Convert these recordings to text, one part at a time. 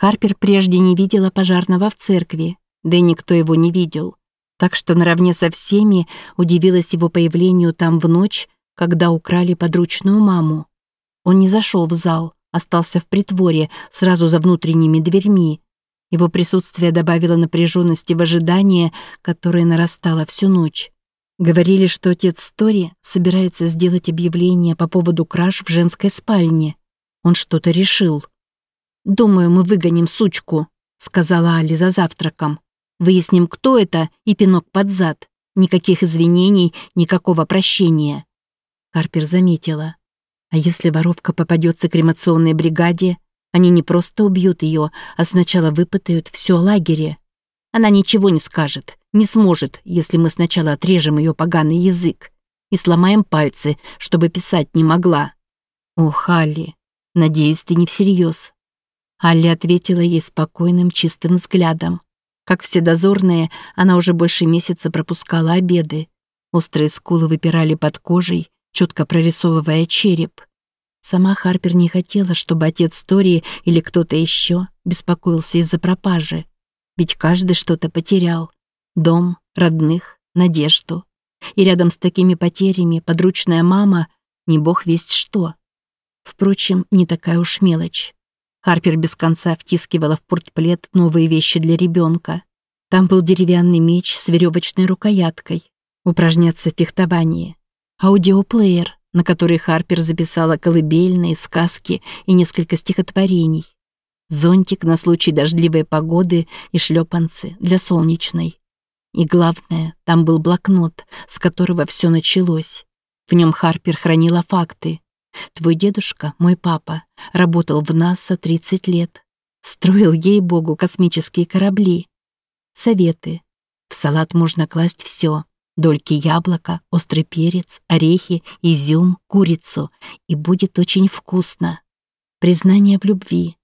Харпер прежде не видела пожарного в церкви, да и никто его не видел. Так что наравне со всеми удивилась его появлению там в ночь, когда украли подручную маму. Он не зашел в зал, остался в притворе, сразу за внутренними дверьми. Его присутствие добавило напряженности в ожидании, которое нарастало всю ночь. Говорили, что отец Стори собирается сделать объявление по поводу краж в женской спальне. Он что-то решил. «Думаю, мы выгоним сучку», — сказала Али за завтраком. «Выясним, кто это, и пинок под зад. Никаких извинений, никакого прощения». Карпер заметила. А если воровка попадется кремационной бригаде, они не просто убьют ее, а сначала выпытают все о лагере. Она ничего не скажет, не сможет, если мы сначала отрежем ее поганый язык и сломаем пальцы, чтобы писать не могла. О, Халли, надеюсь, ты не всерьез. Алли ответила ей спокойным, чистым взглядом. Как все дозорные, она уже больше месяца пропускала обеды. Острые скулы выпирали под кожей, четко прорисовывая череп. Сама Харпер не хотела, чтобы отец Тори или кто-то еще беспокоился из-за пропажи. Ведь каждый что-то потерял. Дом, родных, надежду. И рядом с такими потерями подручная мама не бог весть что. Впрочем, не такая уж мелочь. Харпер без конца втискивала в портплет новые вещи для ребенка. Там был деревянный меч с веревочной рукояткой. Упражняться в фехтовании. Аудиоплеер, на который Харпер записала колыбельные, сказки и несколько стихотворений. Зонтик на случай дождливой погоды и шлепанцы для солнечной. И главное, там был блокнот, с которого все началось. В нем Харпер хранила факты. Твой дедушка, мой папа, работал в НАСА 30 лет. Строил ей-богу космические корабли. Советы. В салат можно класть все. Дольки яблока, острый перец, орехи, изюм, курицу. И будет очень вкусно. Признание в любви.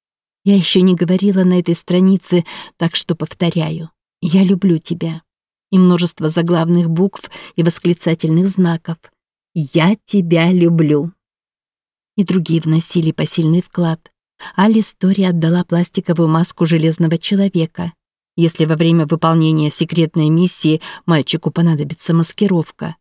Я еще не говорила на этой странице, так что повторяю. Я люблю тебя. И множество заглавных букв и восклицательных знаков. Я тебя люблю. И другие вносили посильный вклад. Али Стори отдала пластиковую маску железного человека если во время выполнения секретной миссии мальчику понадобится маскировка.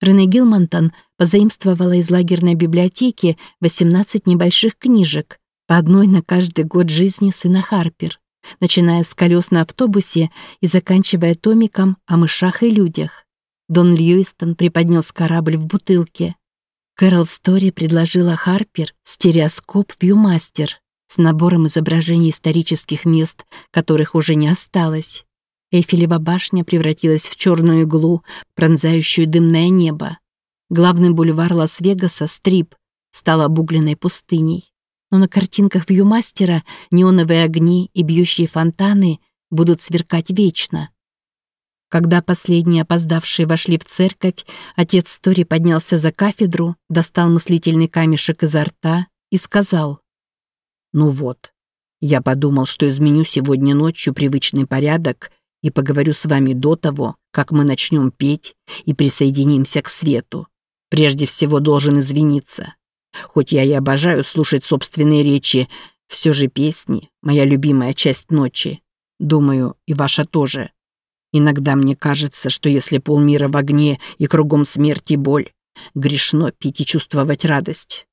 Рене Гилмонтон позаимствовала из лагерной библиотеки 18 небольших книжек, по одной на каждый год жизни сына Харпер, начиная с колес на автобусе и заканчивая томиком о мышах и людях. Дон Льюистон преподнес корабль в бутылке. Кэрол Стори предложила Харпер стереоскоп «Вьюмастер», с набором изображений исторических мест, которых уже не осталось. Эйфелева башня превратилась в черную иглу, пронзающую дымное небо. Главный бульвар Лас-Вегаса, Стрип, стал обугленной пустыней. Но на картинках вьюмастера неоновые огни и бьющие фонтаны будут сверкать вечно. Когда последние опоздавшие вошли в церковь, отец Тори поднялся за кафедру, достал мыслительный камешек изо рта и сказал ну вот, я подумал, что изменю сегодня ночью привычный порядок и поговорю с вами до того, как мы начнем петь и присоединимся к свету. Прежде всего должен извиниться. Хоть я и обожаю слушать собственные речи, все же песни — моя любимая часть ночи. Думаю, и ваша тоже. Иногда мне кажется, что если полмира в огне и кругом смерть и боль, грешно пить и чувствовать радость.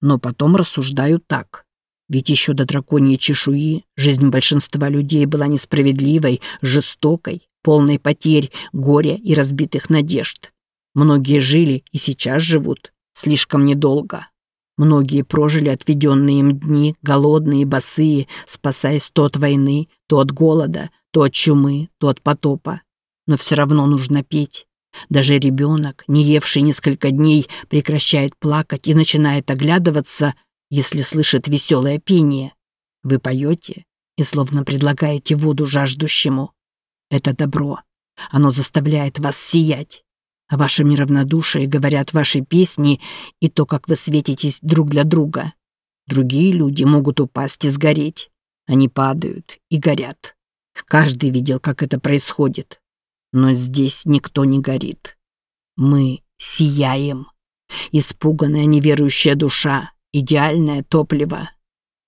Но потом рассуждаю так. Ведь еще до драконьей чешуи жизнь большинства людей была несправедливой, жестокой, полной потерь, горя и разбитых надежд. Многие жили и сейчас живут слишком недолго. Многие прожили отведенные им дни, голодные, босые, спасаясь то от войны, то от голода, то от чумы, то от потопа. Но все равно нужно петь. Даже ребенок, не евший несколько дней, прекращает плакать и начинает оглядываться, если слышит веселое пение. Вы поете и словно предлагаете воду жаждущему. Это добро. Оно заставляет вас сиять. О вашем неравнодушии говорят ваши песни и то, как вы светитесь друг для друга. Другие люди могут упасть и сгореть. Они падают и горят. Каждый видел, как это происходит. Но здесь никто не горит. Мы сияем. Испуганная неверующая душа Идеальное топливо.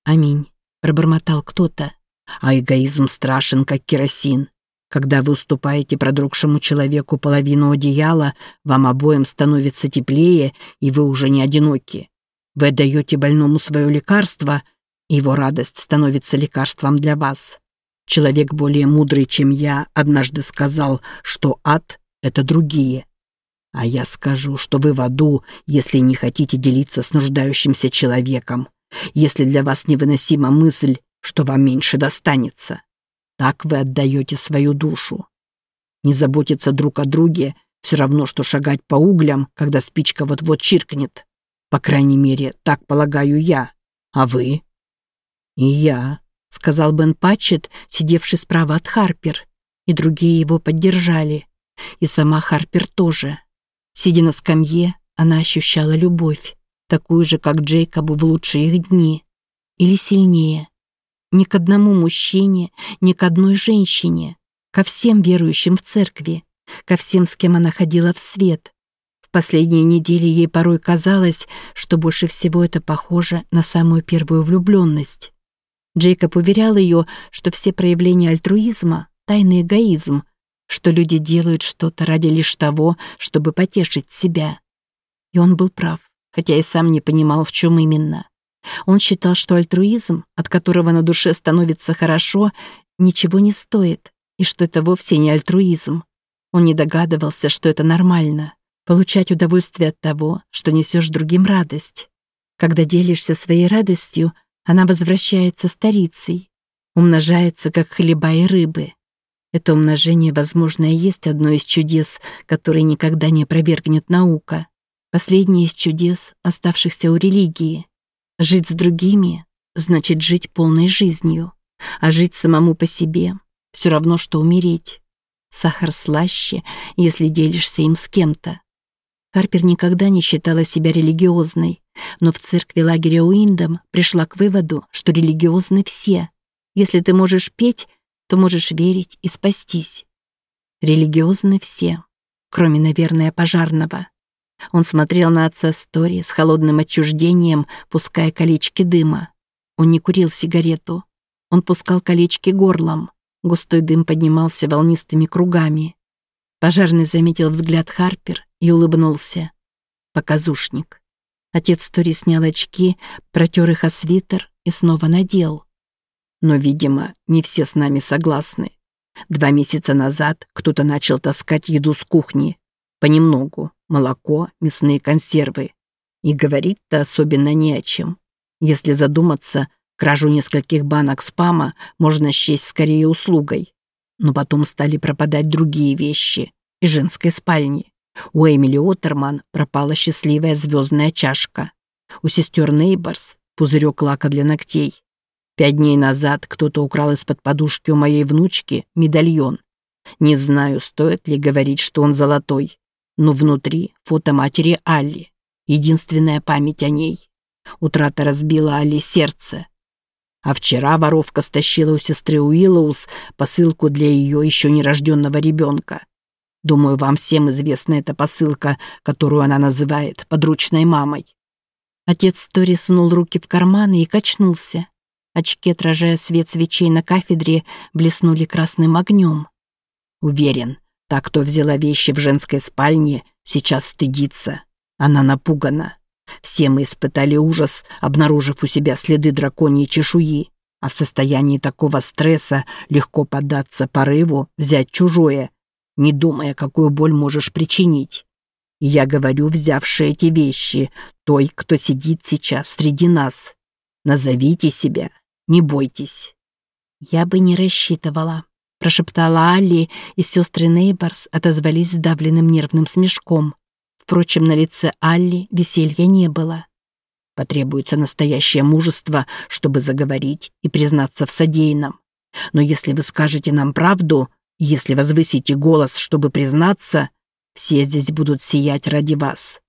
Аминь, пробормотал кто-то. А эгоизм страшен, как керосин. Когда вы уступаете продрогшему человеку половину одеяла, вам обоим становится теплее, и вы уже не одиноки. Вы отдаете больному свое лекарство, и его радость становится лекарством для вас. Человек более мудрый, чем я, однажды сказал, что ад — это другие. А я скажу, что вы в аду, если не хотите делиться с нуждающимся человеком, если для вас невыносима мысль, что вам меньше достанется. Так вы отдаете свою душу. Не заботиться друг о друге все равно, что шагать по углям, когда спичка вот-вот чиркнет. По крайней мере, так полагаю я. А вы? И я, сказал Бен Патчет, сидевший справа от Харпер. И другие его поддержали. И сама Харпер тоже. Сидя на скамье, она ощущала любовь, такую же, как Джейкобу в лучшие их дни. Или сильнее. Ни к одному мужчине, ни к одной женщине. Ко всем верующим в церкви. Ко всем, с кем она ходила в свет. В последние недели ей порой казалось, что больше всего это похоже на самую первую влюбленность. Джейкоб уверял ее, что все проявления альтруизма – тайный эгоизм – что люди делают что-то ради лишь того, чтобы потешить себя. И он был прав, хотя и сам не понимал, в чем именно. Он считал, что альтруизм, от которого на душе становится хорошо, ничего не стоит, и что это вовсе не альтруизм. Он не догадывался, что это нормально — получать удовольствие от того, что несешь другим радость. Когда делишься своей радостью, она возвращается старицей, умножается, как хлеба и рыбы. Это умножение, возможно, и есть одно из чудес, которые никогда не опровергнет наука. Последнее из чудес, оставшихся у религии. Жить с другими значит жить полной жизнью, а жить самому по себе все равно, что умереть. Сахар слаще, если делишься им с кем-то. Харпер никогда не считала себя религиозной, но в церкви лагеря Уиндом пришла к выводу, что религиозны все. Если ты можешь петь, то можешь верить и спастись. Религиозны все, кроме, наверное, пожарного. Он смотрел на отца Стори с холодным отчуждением, пуская колечки дыма. Он не курил сигарету. Он пускал колечки горлом. Густой дым поднимался волнистыми кругами. Пожарный заметил взгляд Харпер и улыбнулся. Показушник. Отец Тори снял очки, протер их о свитер и снова надел. Но, видимо, не все с нами согласны. Два месяца назад кто-то начал таскать еду с кухни. Понемногу. Молоко, мясные консервы. И говорить-то особенно не о чем. Если задуматься, кражу нескольких банок спама можно счесть скорее услугой. Но потом стали пропадать другие вещи. Из женской спальни. У Эмили Оттерман пропала счастливая звездная чашка. У сестер Нейборс пузырек лака для ногтей. Пять дней назад кто-то украл из-под подушки у моей внучки медальон. Не знаю, стоит ли говорить, что он золотой, но внутри фото матери Алли. Единственная память о ней. Утрата разбила Алли сердце. А вчера воровка стащила у сестры Уиллоус посылку для ее еще нерожденного ребенка. Думаю, вам всем известна эта посылка, которую она называет подручной мамой. Отец Тори сунул руки в карманы и качнулся. Очки, отражая свет свечей на кафедре, блеснули красным огнем. Уверен, та, кто взяла вещи в женской спальне, сейчас стыдится. Она напугана. Все мы испытали ужас, обнаружив у себя следы драконьей чешуи, а в состоянии такого стресса легко поддаться порыву взять чужое, не думая, какую боль можешь причинить. я говорю, взявшие эти вещи, той, кто сидит сейчас среди нас. Назовите себя не бойтесь». «Я бы не рассчитывала», — прошептала Алли, и сестры Нейборс отозвались сдавленным нервным смешком. Впрочем, на лице Алли веселья не было. Потребуется настоящее мужество, чтобы заговорить и признаться в содеянном. Но если вы скажете нам правду, если возвысите голос, чтобы признаться, все здесь будут сиять ради вас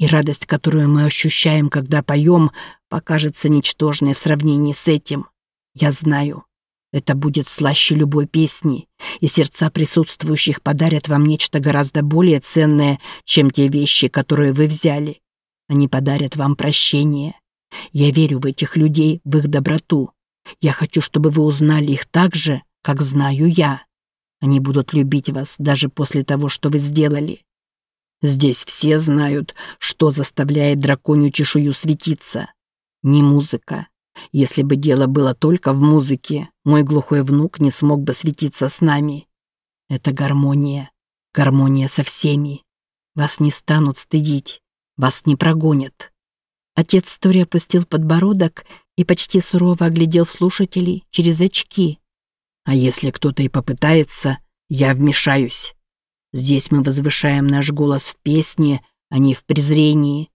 и радость, которую мы ощущаем, когда поем, покажется ничтожной в сравнении с этим. Я знаю, это будет слаще любой песни, и сердца присутствующих подарят вам нечто гораздо более ценное, чем те вещи, которые вы взяли. Они подарят вам прощение. Я верю в этих людей, в их доброту. Я хочу, чтобы вы узнали их так же, как знаю я. Они будут любить вас даже после того, что вы сделали. Здесь все знают, что заставляет драконью чешую светиться. Не музыка. Если бы дело было только в музыке, мой глухой внук не смог бы светиться с нами. Это гармония. Гармония со всеми. Вас не станут стыдить. Вас не прогонят. Отец Тори опустил подбородок и почти сурово оглядел слушателей через очки. А если кто-то и попытается, я вмешаюсь. Здесь мы возвышаем наш голос в песне, а не в презрении.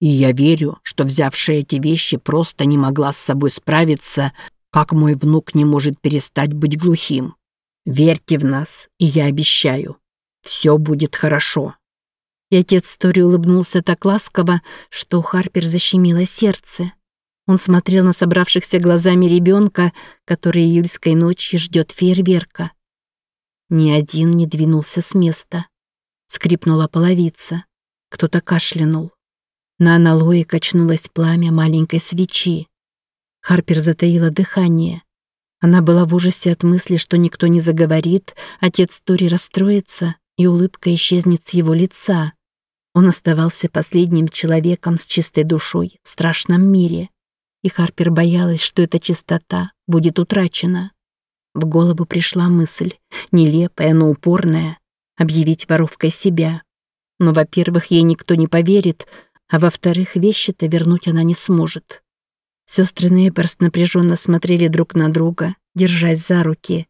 И я верю, что взявшая эти вещи просто не могла с собой справиться, как мой внук не может перестать быть глухим. Верьте в нас, и я обещаю, все будет хорошо. И отец Тори улыбнулся так ласково, что Харпер защемило сердце. Он смотрел на собравшихся глазами ребенка, который июльской ночью ждет фейерверка. Ни один не двинулся с места. Скрипнула половица. Кто-то кашлянул. На аналое качнулось пламя маленькой свечи. Харпер затаила дыхание. Она была в ужасе от мысли, что никто не заговорит, отец Тори расстроится, и улыбка исчезнет с его лица. Он оставался последним человеком с чистой душой в страшном мире и Харпер боялась, что эта чистота будет утрачена. В голову пришла мысль, нелепая, но упорная, объявить воровкой себя. Но, во-первых, ей никто не поверит, а во-вторых, вещи-то вернуть она не сможет. Сестры Нейберс напряженно смотрели друг на друга, держась за руки.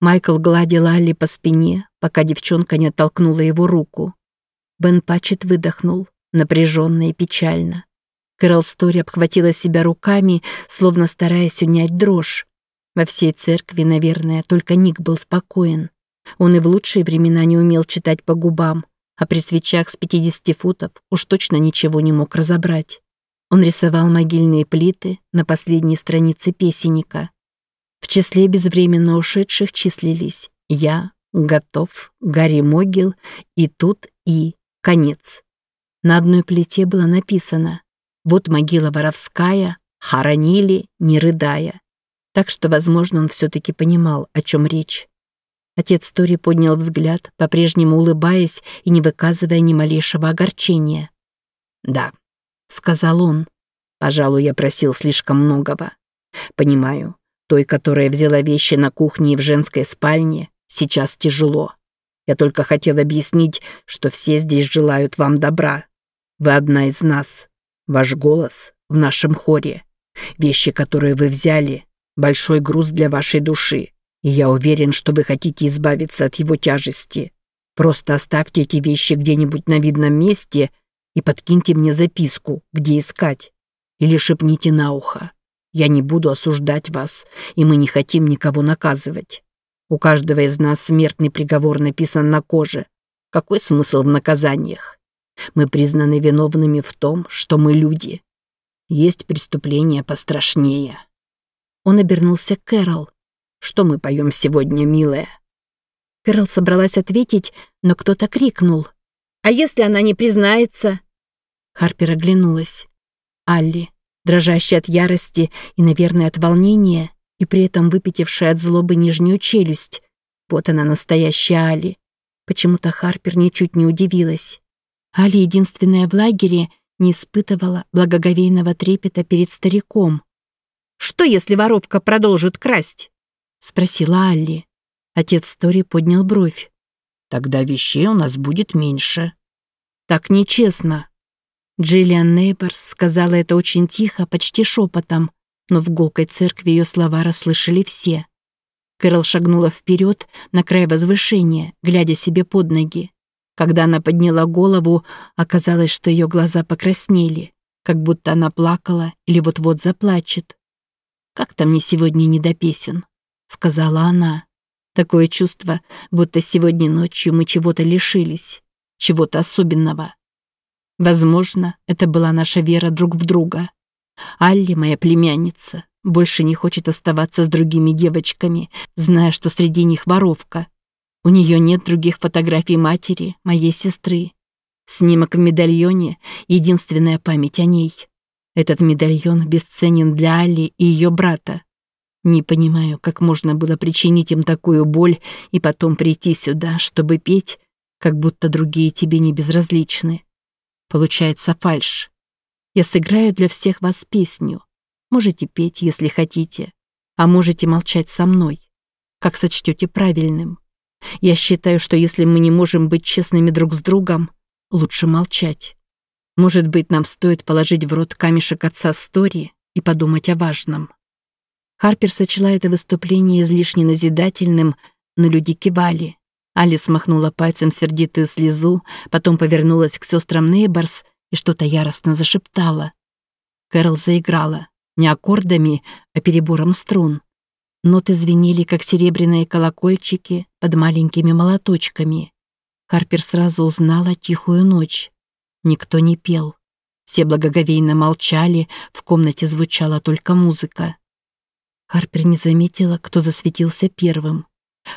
Майкл гладил Алли по спине, пока девчонка не оттолкнула его руку. Бен Патчет выдохнул, напряженно и печально. Кэрол Стори обхватила себя руками, словно стараясь унять дрожь. Во всей церкви, наверное, только Ник был спокоен. Он и в лучшие времена не умел читать по губам, а при свечах с 50 футов уж точно ничего не мог разобрать. Он рисовал могильные плиты на последней странице песенника. В числе безвременно ушедших числились «Я», «Готов», «Гарри Могил» и тут «И», «Конец». На одной плите было написано вот могила воровская, хоронили, не рыдая. Так что, возможно, он все-таки понимал, о чем речь. Отец Тори поднял взгляд, по-прежнему улыбаясь и не выказывая ни малейшего огорчения. «Да», — сказал он, — «пожалуй, я просил слишком многого. Понимаю, той, которая взяла вещи на кухне и в женской спальне, сейчас тяжело. Я только хотел объяснить, что все здесь желают вам добра. Вы одна из нас, Ваш голос в нашем хоре. Вещи, которые вы взяли, большой груз для вашей души. И я уверен, что вы хотите избавиться от его тяжести. Просто оставьте эти вещи где-нибудь на видном месте и подкиньте мне записку, где искать. Или шепните на ухо. Я не буду осуждать вас, и мы не хотим никого наказывать. У каждого из нас смертный приговор написан на коже. Какой смысл в наказаниях? Мы признаны виновными в том, что мы люди. Есть преступления пострашнее. Он обернулся к Кэрол. Что мы поем сегодня, милая? Кэрол собралась ответить, но кто-то крикнул. «А если она не признается?» Харпер оглянулась. Алли, дрожащая от ярости и, наверное, от волнения, и при этом выпятившая от злобы нижнюю челюсть. Вот она, настоящая Алли. Почему-то Харпер ничуть не удивилась. Али, единственная в лагере, не испытывала благоговейного трепета перед стариком. «Что, если воровка продолжит красть?» — спросила Алли. Отец Тори поднял бровь. «Тогда вещей у нас будет меньше». «Так нечестно». Джиллиан Нейберс сказала это очень тихо, почти шепотом, но в гулкой церкви ее слова расслышали все. Кэрол шагнула вперед на край возвышения, глядя себе под ноги. Когда она подняла голову, оказалось, что ее глаза покраснели, как будто она плакала или вот-вот заплачет. «Как-то мне сегодня не до песен», — сказала она. «Такое чувство, будто сегодня ночью мы чего-то лишились, чего-то особенного». Возможно, это была наша вера друг в друга. Алли, моя племянница, больше не хочет оставаться с другими девочками, зная, что среди них воровка, у нее нет других фотографий матери, моей сестры. Снимок в медальоне — единственная память о ней. Этот медальон бесценен для Али и ее брата. Не понимаю, как можно было причинить им такую боль и потом прийти сюда, чтобы петь, как будто другие тебе не безразличны. Получается фальшь. Я сыграю для всех вас песню. Можете петь, если хотите, а можете молчать со мной, как сочтете правильным. Я считаю, что если мы не можем быть честными друг с другом, лучше молчать. Может быть, нам стоит положить в рот камешек отца Стори и подумать о важном. Харпер сочла это выступление излишне назидательным, но люди кивали. Алис махнула пальцем сердитую слезу, потом повернулась к сестрам Нейборс и что-то яростно зашептала. Кэрол заиграла. Не аккордами, а перебором струн. Ноты звенели, как серебряные колокольчики под маленькими молоточками. Харпер сразу узнала тихую ночь. Никто не пел. Все благоговейно молчали, в комнате звучала только музыка. Харпер не заметила, кто засветился первым.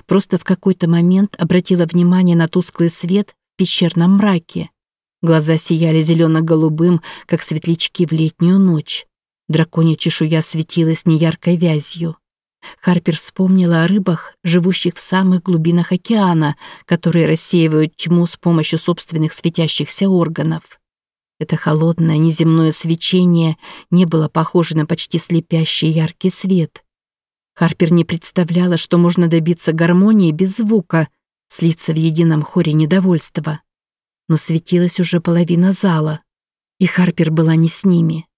Просто в какой-то момент обратила внимание на тусклый свет в пещерном мраке. Глаза сияли зелено-голубым, как светлячки в летнюю ночь. Драконья чешуя светилась неяркой вязью. Харпер вспомнила о рыбах, живущих в самых глубинах океана, которые рассеивают тьму с помощью собственных светящихся органов. Это холодное неземное свечение не было похоже на почти слепящий яркий свет. Харпер не представляла, что можно добиться гармонии без звука, слиться в едином хоре недовольства. Но светилась уже половина зала, и Харпер была не с ними.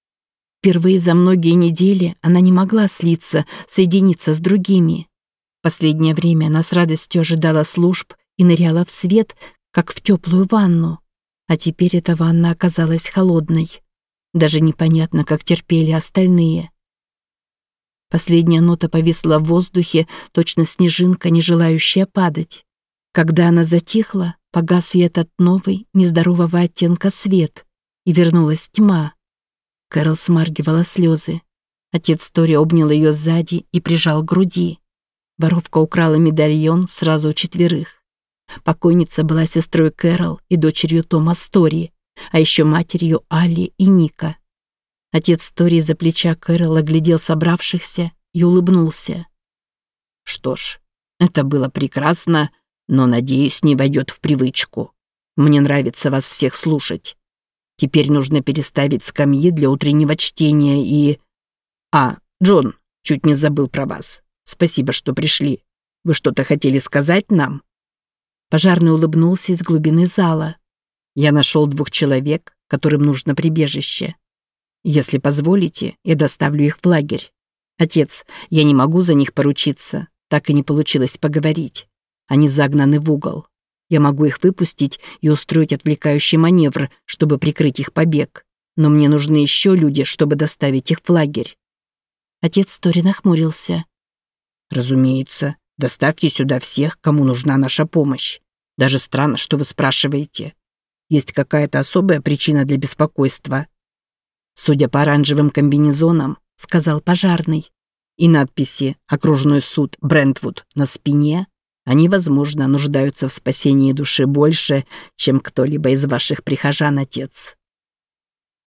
Впервые за многие недели она не могла слиться, соединиться с другими. Последнее время она с радостью ожидала служб и ныряла в свет, как в теплую ванну. А теперь эта ванна оказалась холодной. Даже непонятно, как терпели остальные. Последняя нота повисла в воздухе, точно снежинка, не желающая падать. Когда она затихла, погас и этот новый, нездорового оттенка свет, и вернулась тьма. Кэрол смаргивала слезы. Отец Тори обнял ее сзади и прижал к груди. Воровка украла медальон сразу у четверых. Покойница была сестрой Кэрол и дочерью Тома Стори, а еще матерью Али и Ника. Отец Стори за плеча Кэрол оглядел собравшихся и улыбнулся. «Что ж, это было прекрасно, но, надеюсь, не войдет в привычку. Мне нравится вас всех слушать. Теперь нужно переставить скамьи для утреннего чтения и... А, Джон, чуть не забыл про вас. Спасибо, что пришли. Вы что-то хотели сказать нам?» Пожарный улыбнулся из глубины зала. «Я нашел двух человек, которым нужно прибежище. Если позволите, я доставлю их в лагерь. Отец, я не могу за них поручиться, так и не получилось поговорить. Они загнаны в угол. Я могу их выпустить и устроить отвлекающий маневр, чтобы прикрыть их побег. Но мне нужны еще люди, чтобы доставить их в лагерь». Отец Тори нахмурился. «Разумеется, Доставьте сюда всех, кому нужна наша помощь. Даже странно, что вы спрашиваете. Есть какая-то особая причина для беспокойства? Судя по оранжевым комбинезонам, сказал пожарный, и надписи «Окружной суд Брентвуд» на спине, они, возможно, нуждаются в спасении души больше, чем кто-либо из ваших прихожан, отец.